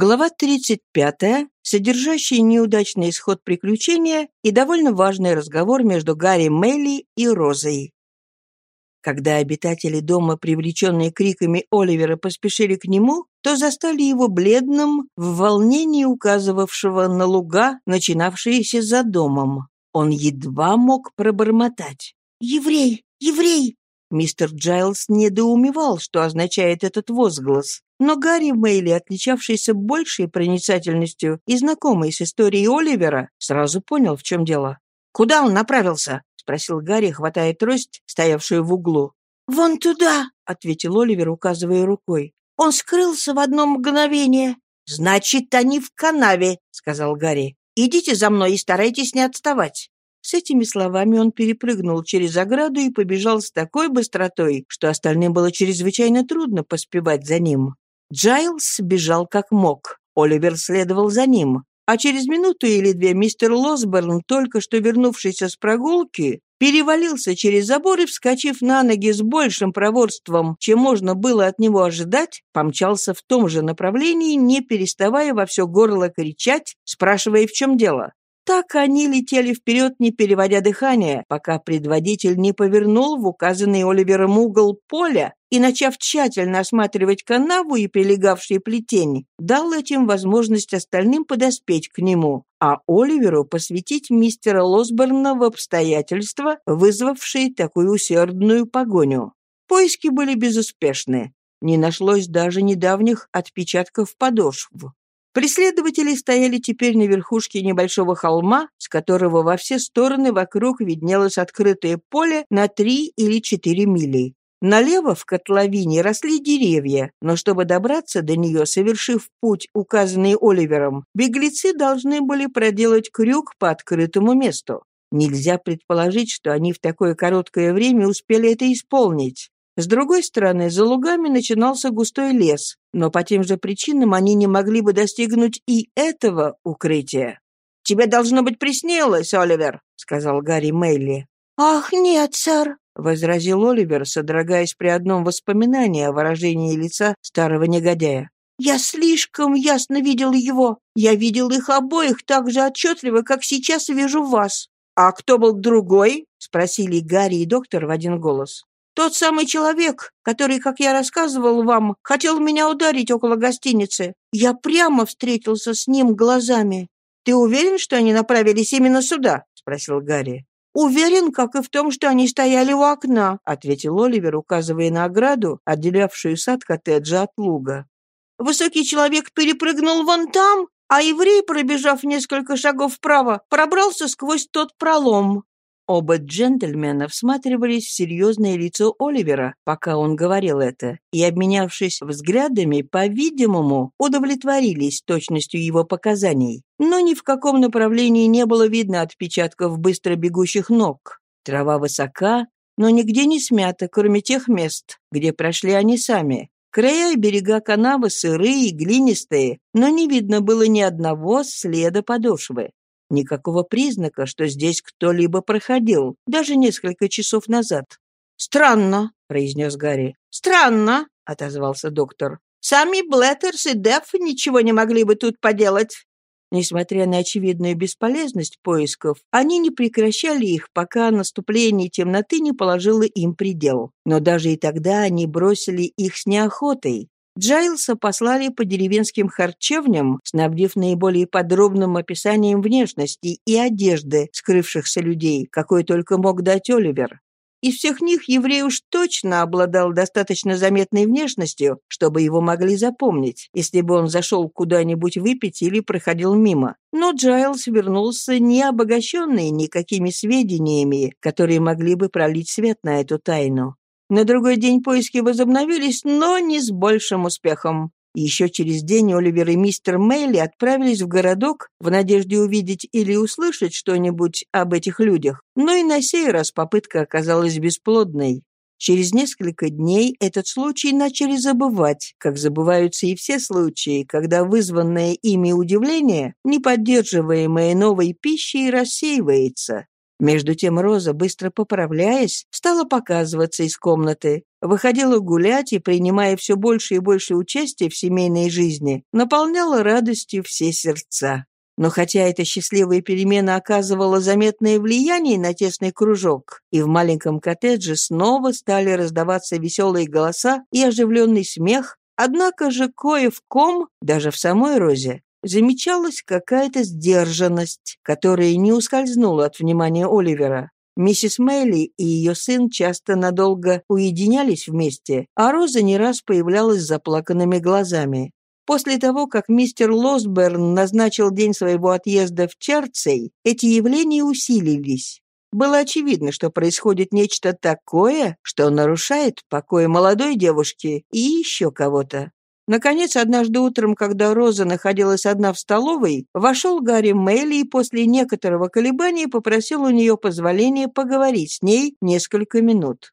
Глава 35, содержащая неудачный исход приключения и довольно важный разговор между Гарри Мелли и Розой. Когда обитатели дома, привлеченные криками Оливера, поспешили к нему, то застали его бледным, в волнении указывавшего на луга, начинавшиеся за домом. Он едва мог пробормотать. «Еврей! Еврей!» Мистер Джайлс недоумевал, что означает этот возглас. Но Гарри Мейли, отличавшийся большей проницательностью и знакомый с историей Оливера, сразу понял, в чем дело. «Куда он направился?» — спросил Гарри, хватая трость, стоявшую в углу. «Вон туда!» — ответил Оливер, указывая рукой. «Он скрылся в одно мгновение». «Значит, они в канаве», — сказал Гарри. «Идите за мной и старайтесь не отставать». С этими словами он перепрыгнул через ограду и побежал с такой быстротой, что остальным было чрезвычайно трудно поспевать за ним. Джайлс бежал как мог. Оливер следовал за ним. А через минуту или две мистер Лосберн, только что вернувшийся с прогулки, перевалился через забор и, вскочив на ноги с большим проворством, чем можно было от него ожидать, помчался в том же направлении, не переставая во все горло кричать, спрашивая, в чем дело. Так они летели вперед, не переводя дыхания, пока предводитель не повернул в указанный Оливером угол поля и, начав тщательно осматривать канаву и прилегавшие плетень, дал этим возможность остальным подоспеть к нему, а Оливеру посвятить мистера Лосберна в обстоятельства, вызвавшие такую усердную погоню. Поиски были безуспешны. Не нашлось даже недавних отпечатков подошв. Преследователи стояли теперь на верхушке небольшого холма, с которого во все стороны вокруг виднелось открытое поле на три или четыре мили. Налево в котловине росли деревья, но чтобы добраться до нее, совершив путь, указанный Оливером, беглецы должны были проделать крюк по открытому месту. Нельзя предположить, что они в такое короткое время успели это исполнить. С другой стороны, за лугами начинался густой лес, но по тем же причинам они не могли бы достигнуть и этого укрытия. «Тебе должно быть приснилось, Оливер», — сказал Гарри Мейли. «Ах, нет, сэр», — возразил Оливер, содрогаясь при одном воспоминании о выражении лица старого негодяя. «Я слишком ясно видел его. Я видел их обоих так же отчетливо, как сейчас вижу вас». «А кто был другой?» — спросили Гарри и доктор в один голос. Тот самый человек, который, как я рассказывал вам, хотел меня ударить около гостиницы. Я прямо встретился с ним глазами. Ты уверен, что они направились именно сюда? спросил Гарри. «Уверен, как и в том, что они стояли у окна», — ответил Оливер, указывая на ограду, отделявшую сад коттеджа от луга. «Высокий человек перепрыгнул вон там, а еврей, пробежав несколько шагов вправо, пробрался сквозь тот пролом. Оба джентльмена всматривались в серьезное лицо Оливера, пока он говорил это, и, обменявшись взглядами, по-видимому, удовлетворились точностью его показаний. Но ни в каком направлении не было видно отпечатков быстро бегущих ног. Трава высока, но нигде не смята, кроме тех мест, где прошли они сами. Края и берега канавы сырые и глинистые, но не видно было ни одного следа подошвы. Никакого признака, что здесь кто-либо проходил, даже несколько часов назад. «Странно», — произнес Гарри. «Странно», — отозвался доктор. «Сами Блеттерс и Деф ничего не могли бы тут поделать». Несмотря на очевидную бесполезность поисков, они не прекращали их, пока наступление темноты не положило им предел. Но даже и тогда они бросили их с неохотой. Джайлса послали по деревенским харчевням, снабдив наиболее подробным описанием внешности и одежды скрывшихся людей, какой только мог дать Оливер. Из всех них еврей уж точно обладал достаточно заметной внешностью, чтобы его могли запомнить, если бы он зашел куда-нибудь выпить или проходил мимо. Но Джайлс вернулся не обогащенный никакими сведениями, которые могли бы пролить свет на эту тайну. На другой день поиски возобновились, но не с большим успехом. Еще через день Оливер и мистер Мейли отправились в городок в надежде увидеть или услышать что-нибудь об этих людях, но и на сей раз попытка оказалась бесплодной. Через несколько дней этот случай начали забывать, как забываются и все случаи, когда вызванное ими удивление, не поддерживаемое новой пищей, рассеивается. Между тем Роза, быстро поправляясь, стала показываться из комнаты, выходила гулять и, принимая все больше и больше участия в семейной жизни, наполняла радостью все сердца. Но хотя эта счастливая перемена оказывала заметное влияние на тесный кружок, и в маленьком коттедже снова стали раздаваться веселые голоса и оживленный смех, однако же кое в ком, даже в самой Розе, замечалась какая-то сдержанность, которая не ускользнула от внимания Оливера. Миссис Мэйли и ее сын часто надолго уединялись вместе, а Роза не раз появлялась с заплаканными глазами. После того, как мистер Лосберн назначил день своего отъезда в Черцей, эти явления усилились. Было очевидно, что происходит нечто такое, что нарушает покой молодой девушки и еще кого-то. Наконец, однажды утром, когда Роза находилась одна в столовой, вошел Гарри Мэйли и после некоторого колебания попросил у нее позволения поговорить с ней несколько минут.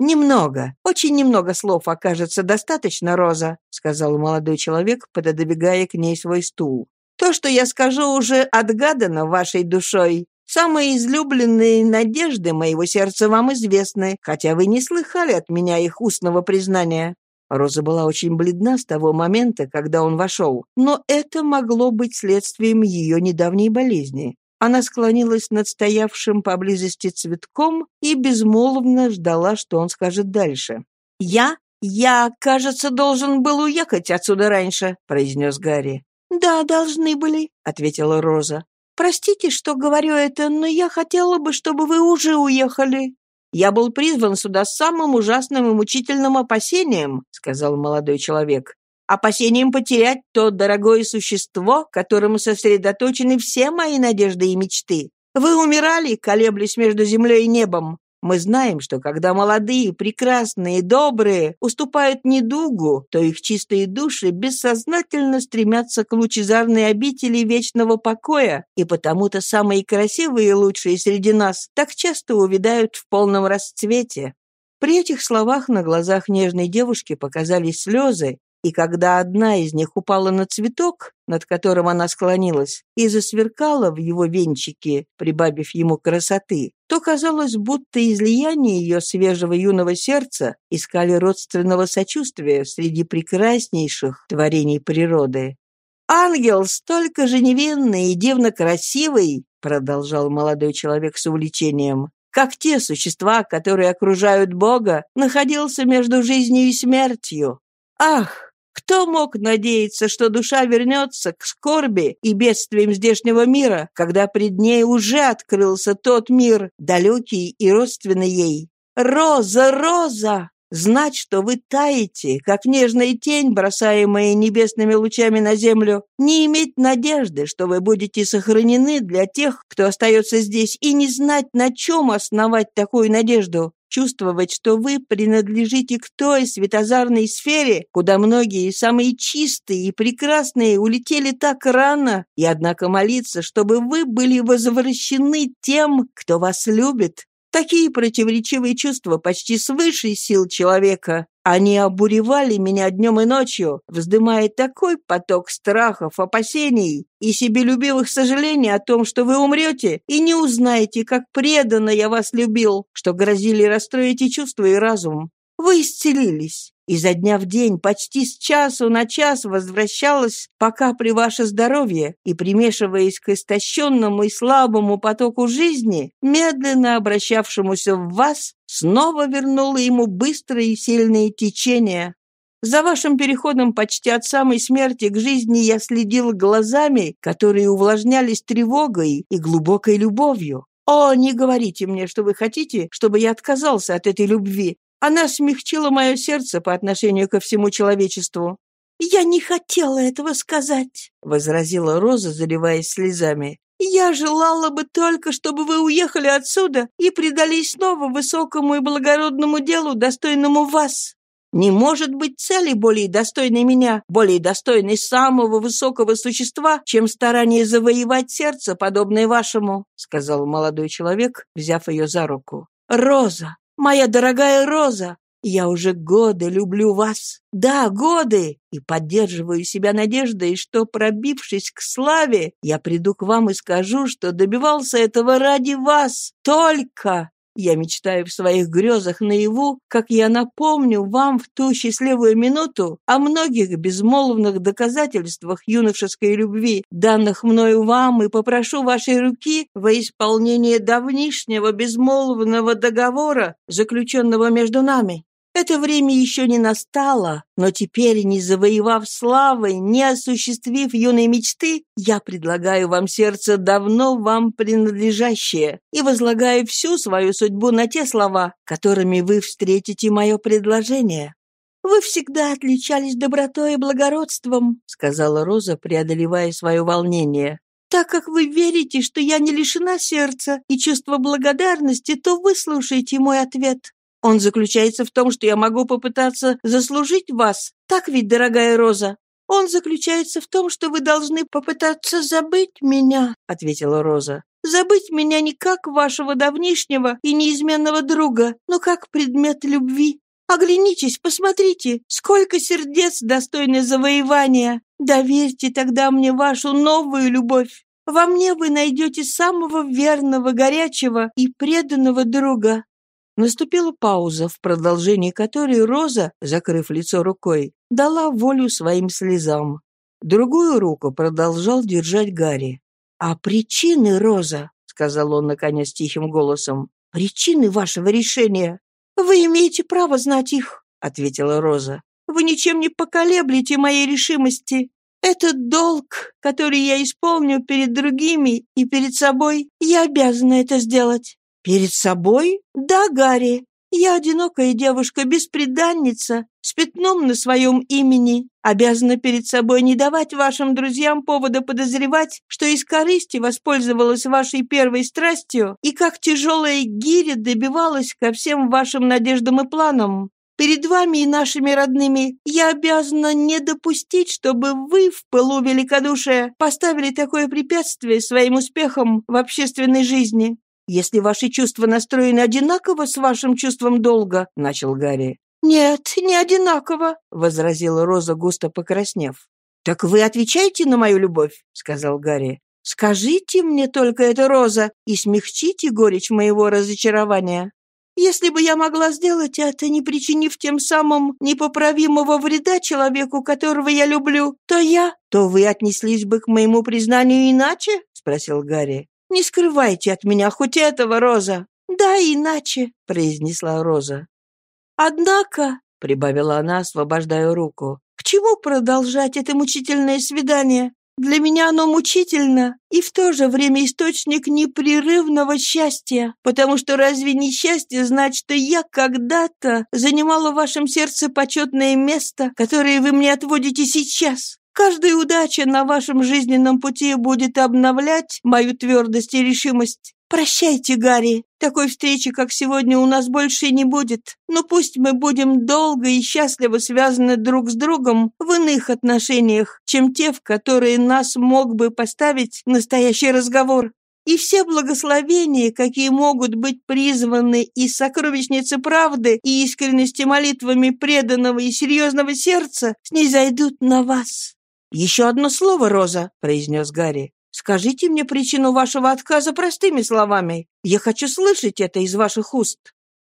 «Немного, очень немного слов окажется достаточно, Роза», сказал молодой человек, пододвигая к ней свой стул. «То, что я скажу, уже отгадано вашей душой. Самые излюбленные надежды моего сердца вам известны, хотя вы не слыхали от меня их устного признания». Роза была очень бледна с того момента, когда он вошел, но это могло быть следствием ее недавней болезни. Она склонилась над стоявшим поблизости цветком и безмолвно ждала, что он скажет дальше. «Я? Я, кажется, должен был уехать отсюда раньше», — произнес Гарри. «Да, должны были», — ответила Роза. «Простите, что говорю это, но я хотела бы, чтобы вы уже уехали». «Я был призван сюда с самым ужасным и мучительным опасением», — сказал молодой человек опасением потерять то дорогое существо, которому сосредоточены все мои надежды и мечты. Вы умирали, колеблясь между землей и небом. Мы знаем, что когда молодые, прекрасные, добрые уступают недугу, то их чистые души бессознательно стремятся к лучезарной обители вечного покоя, и потому-то самые красивые и лучшие среди нас так часто увядают в полном расцвете. При этих словах на глазах нежной девушки показались слезы, и когда одна из них упала на цветок, над которым она склонилась, и засверкала в его венчике, прибавив ему красоты, то казалось, будто излияние ее свежего юного сердца искали родственного сочувствия среди прекраснейших творений природы. «Ангел столько же невинный и дивно красивый», продолжал молодой человек с увлечением, как те существа, которые окружают Бога, находился между жизнью и смертью. Ах, кто мог надеяться, что душа вернется к скорби и бедствиям здешнего мира, когда пред ней уже открылся тот мир, далекий и родственный ей? «Роза, Роза!» Знать, что вы таете, как нежная тень, бросаемая небесными лучами на землю, не иметь надежды, что вы будете сохранены для тех, кто остается здесь, и не знать, на чем основать такую надежду чувствовать, что вы принадлежите к той светозарной сфере, куда многие самые чистые и прекрасные улетели так рано, и однако молиться, чтобы вы были возвращены тем, кто вас любит, Такие противоречивые чувства почти свыше сил человека. Они обуревали меня днем и ночью, вздымая такой поток страхов, опасений и себелюбивых сожалений о том, что вы умрете и не узнаете, как преданно я вас любил, что грозили расстроить и чувства, и разум. Вы исцелились. Изо дня в день, почти с часу на час возвращалась пока при ваше здоровье и, примешиваясь к истощенному и слабому потоку жизни, медленно обращавшемуся в вас, снова вернула ему быстрое и сильное течение. За вашим переходом почти от самой смерти к жизни я следил глазами, которые увлажнялись тревогой и глубокой любовью. О, не говорите мне, что вы хотите, чтобы я отказался от этой любви. Она смягчила мое сердце по отношению ко всему человечеству. «Я не хотела этого сказать», — возразила Роза, заливаясь слезами. «Я желала бы только, чтобы вы уехали отсюда и предались снова высокому и благородному делу, достойному вас. Не может быть цели более достойной меня, более достойной самого высокого существа, чем старание завоевать сердце, подобное вашему», — сказал молодой человек, взяв ее за руку. «Роза, Моя дорогая Роза, Я уже годы люблю вас. Да, годы. И поддерживаю себя надеждой, что, пробившись к славе, я приду к вам и скажу, что добивался этого ради вас. Только я мечтаю в своих грезах наяву, как я напомню вам в ту счастливую минуту о многих безмолвных доказательствах юношеской любви, данных мною вам, и попрошу вашей руки во исполнение давнишнего безмолвного договора, заключенного между нами. Это время еще не настало, но теперь, не завоевав славы, не осуществив юной мечты, я предлагаю вам сердце давно вам принадлежащее и возлагаю всю свою судьбу на те слова, которыми вы встретите мое предложение. «Вы всегда отличались добротой и благородством», — сказала Роза, преодолевая свое волнение. «Так как вы верите, что я не лишена сердца и чувства благодарности, то выслушайте мой ответ. Он заключается в том, что я могу попытаться заслужить вас. Так ведь, дорогая Роза? Он заключается в том, что вы должны попытаться забыть меня, ответила Роза. Забыть меня не как вашего давнишнего и неизменного друга, но как предмет любви. Оглянитесь, посмотрите, сколько сердец достойны завоевания. Доверьте тогда мне вашу новую любовь. Во мне вы найдете самого верного, горячего и преданного друга. Наступила пауза, в продолжении которой Роза, закрыв лицо рукой, дала волю своим слезам. Другую руку продолжал держать Гарри. «А причины, Роза?» — сказал он, наконец, тихим голосом. «Причины вашего решения?» «Вы имеете право знать их», — ответила Роза. «Вы ничем не поколеблете моей решимости. Это долг, который я исполню перед другими и перед собой. Я обязана это сделать. «Перед собой? Да, Гарри. Я одинокая девушка-беспреданница, с пятном на своем имени. Обязана перед собой не давать вашим друзьям повода подозревать, что из корысти воспользовалась вашей первой страстью и как тяжелая гиря добивалась ко всем вашим надеждам и планам. Перед вами и нашими родными я обязана не допустить, чтобы вы в пылу великодушия поставили такое препятствие своим успехам в общественной жизни. «Если ваши чувства настроены одинаково с вашим чувством долга», — начал Гарри. «Нет, не одинаково», — возразила Роза, густо покраснев. «Так вы отвечаете на мою любовь», — сказал Гарри. «Скажите мне только это, Роза, и смягчите горечь моего разочарования. Если бы я могла сделать это, не причинив тем самым непоправимого вреда человеку, которого я люблю, то я... То вы отнеслись бы к моему признанию иначе?» — спросил Гарри. Не скрывайте от меня хоть этого, Роза. Да, иначе, произнесла Роза. Однако, прибавила она, освобождая руку, к чему продолжать это мучительное свидание? Для меня оно мучительно и в то же время источник непрерывного счастья, потому что разве не счастье знать, что я когда-то занимала в вашем сердце почетное место, которое вы мне отводите сейчас? Каждая удача на вашем жизненном пути будет обновлять мою твердость и решимость. Прощайте, Гарри. Такой встречи, как сегодня, у нас больше не будет. Но пусть мы будем долго и счастливо связаны друг с другом в иных отношениях, чем те, в которые нас мог бы поставить настоящий разговор. И все благословения, какие могут быть призваны из сокровищницы правды и искренности молитвами преданного и серьезного сердца, снизойдут на вас. «Еще одно слово, Роза», — произнес Гарри. «Скажите мне причину вашего отказа простыми словами. Я хочу слышать это из ваших уст».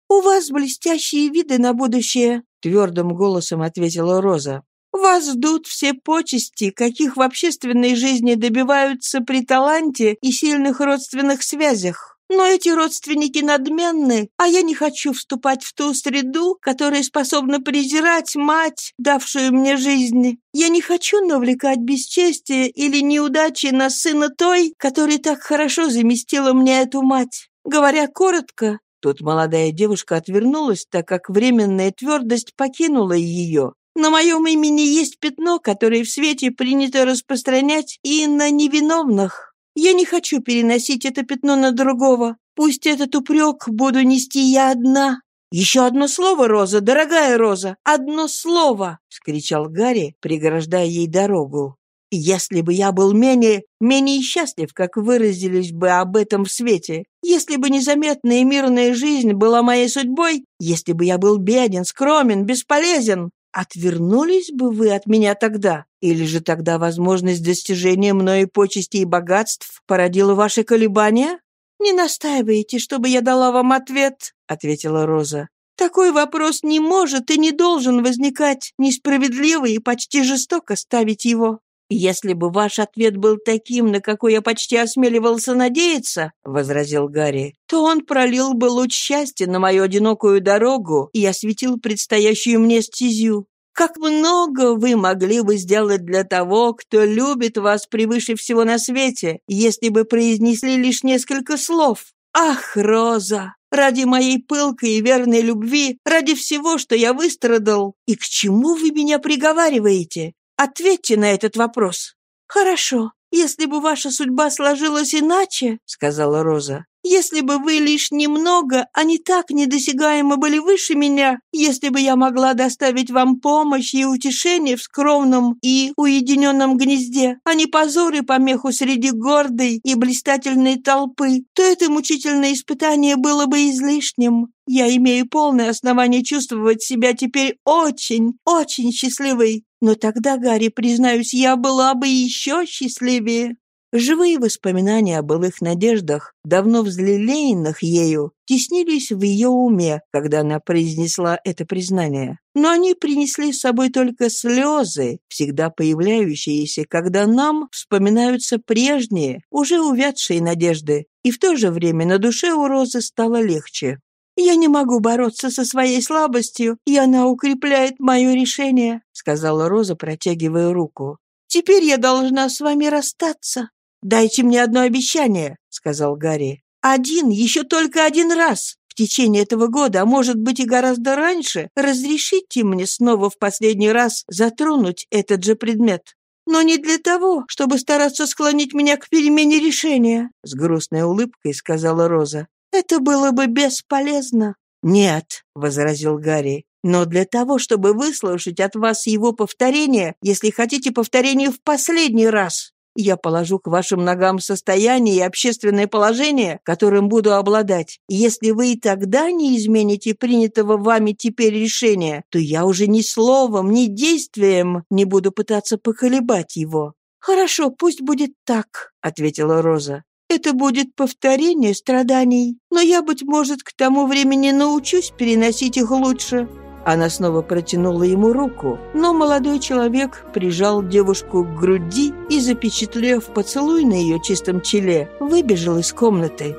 «У вас блестящие виды на будущее», — твердым голосом ответила Роза. «Вас ждут все почести, каких в общественной жизни добиваются при таланте и сильных родственных связях. Но эти родственники надменны, а я не хочу вступать в ту среду, которая способна презирать мать, давшую мне жизнь. Я не хочу навлекать бесчестие или неудачи на сына той, которая так хорошо заместила мне эту мать. Говоря коротко, тут молодая девушка отвернулась, так как временная твердость покинула ее. На моем имени есть пятно, которое в свете принято распространять и на невиновных. Я не хочу переносить это пятно на другого. Пусть этот упрек буду нести я одна. «Еще одно слово, Роза, дорогая Роза, одно слово!» — скричал Гарри, преграждая ей дорогу. Если бы я был менее, менее счастлив, как выразились бы об этом в свете, если бы незаметная и мирная жизнь была моей судьбой, если бы я был беден, скромен, бесполезен, отвернулись бы вы от меня тогда? Или же тогда возможность достижения мною почести и богатств породила ваши колебания? «Не настаивайте, чтобы я дала вам ответ», — ответила Роза. «Такой вопрос не может и не должен возникать. Несправедливо и почти жестоко ставить его. «Если бы ваш ответ был таким, на какой я почти осмеливался надеяться», — возразил Гарри, «то он пролил бы луч счастья на мою одинокую дорогу и осветил предстоящую мне стезю. Как много вы могли бы сделать для того, кто любит вас превыше всего на свете, если бы произнесли лишь несколько слов? Ах, Роза, ради моей пылкой и верной любви, ради всего, что я выстрадал, и к чему вы меня приговариваете? Ответьте на этот вопрос». «Хорошо, если бы ваша судьба сложилась иначе», — сказала Роза, «если бы вы лишь немного, не так недосягаемо были выше меня, если бы я могла доставить вам помощь и утешение в скромном и уединенном гнезде, а не позор и помеху среди гордой и блистательной толпы, то это мучительное испытание было бы излишним. Я имею полное основание чувствовать себя теперь очень, очень счастливой. Но тогда, Гарри, признаюсь, я была бы еще счастливее». Живые воспоминания о былых надеждах, давно взлелеянных ею, теснились в ее уме, когда она произнесла это признание. Но они принесли с собой только слезы, всегда появляющиеся, когда нам вспоминаются прежние, уже увядшие надежды, и в то же время на душе у Розы стало легче. «Я не могу бороться со своей слабостью, и она укрепляет мое решение», — сказала Роза, протягивая руку. «Теперь я должна с вами расстаться». «Дайте мне одно обещание», — сказал Гарри. «Один, еще только один раз. В течение этого года, а может быть и гораздо раньше, разрешите мне снова в последний раз затронуть этот же предмет. Но не для того, чтобы стараться склонить меня к перемене решения», — с грустной улыбкой сказала Роза. Это было бы бесполезно». «Нет», — возразил Гарри, «но для того, чтобы выслушать от вас его повторение, если хотите повторение в последний раз, я положу к вашим ногам состояние и общественное положение, которым буду обладать. Если вы и тогда не измените принятого вами теперь решения, то я уже ни словом, ни действием не буду пытаться поколебать его». «Хорошо, пусть будет так», — ответила Роза. Это будет повторение страданий, но я, быть может, к тому времени научусь переносить их лучше». Она снова протянула ему руку, но молодой человек прижал девушку к груди и, запечатлев поцелуй на ее чистом челе, выбежал из комнаты.